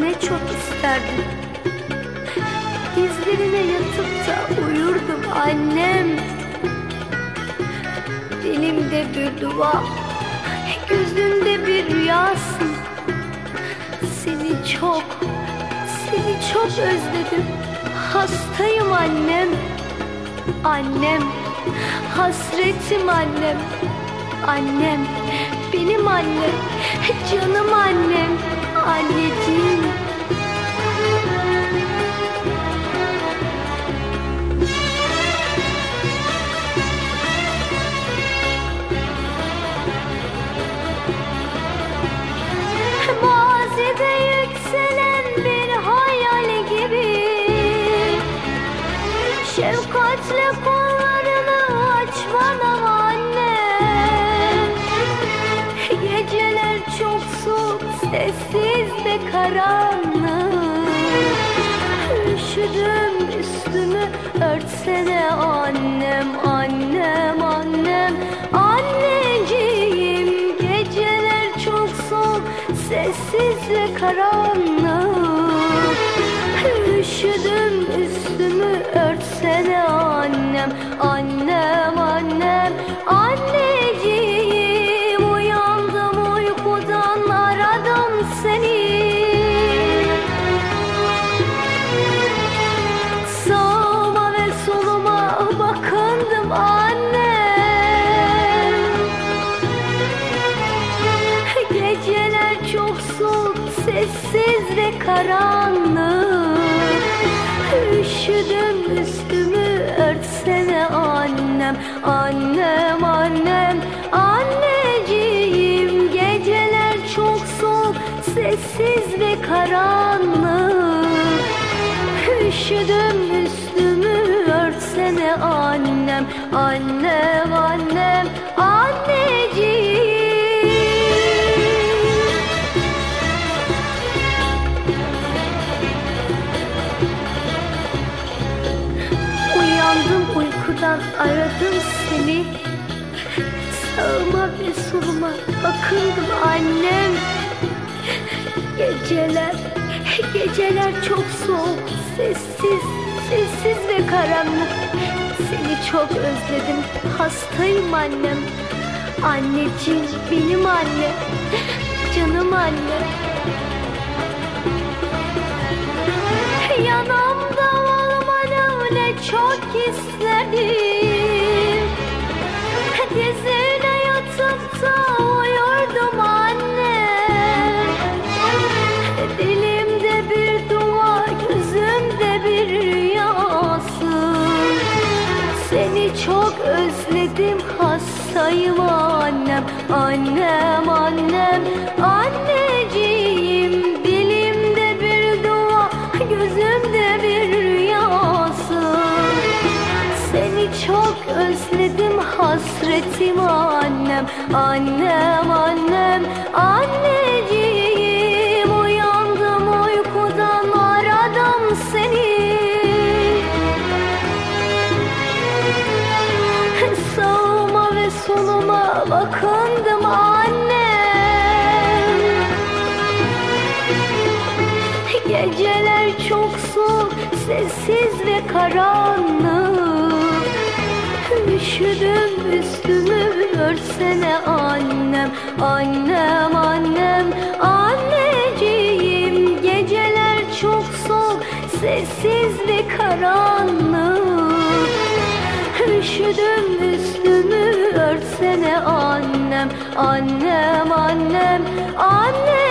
ne çok isterdim. Dizlerine yatıp da uyurdum annem. Dilimde bir dua Gözümde bir rüyasın Seni çok Seni çok özledim. Hastayım annem Annem. Hasretim annem Annem. Benim annem Canım annem Anneciğim. Yükselen bir hayal gibi. Şefkatle kollarını aç bana annem Geceler çok soğuk, sessiz karanlık Üşüdüm üstümü örtsene annem, annem, annem. Anneciğim geceler çok soğuk, sessiz ve karanlık. Üşüdüm üstümü örtsene annem Annem karanlık. Üşüdüm üstümü örtsene annem Annem annem. Anneciğim Geceler çok soğuk, sessiz ve karanlık. Üşüdüm üstümü örtsene annem Annem aradım seni. Sağıma ve soluma bakındım annem. Geceler, geceler çok soğuk, sessiz, sessiz ve karanlık. Seni çok özledim, hastayım annem. Anneciğim, benim annem, canım annem Yanımda olmanı ne çok istedim Seni çok özledim, hastayım annem. Annem, annem, anneciğim Dilimde bir dua, gözümde bir rüyasın Seni çok özledim hasretim annem. Annem annem anneciğim Geceler çok soğuk, sessiz ve karanlık. Üşüdüm üstümü örtsene annem Annem annem. Anneciğim Geceler çok soğuk, sessiz ve karanlık. Üşüdüm üstümü örtsene annem Annem annem. Anneciğim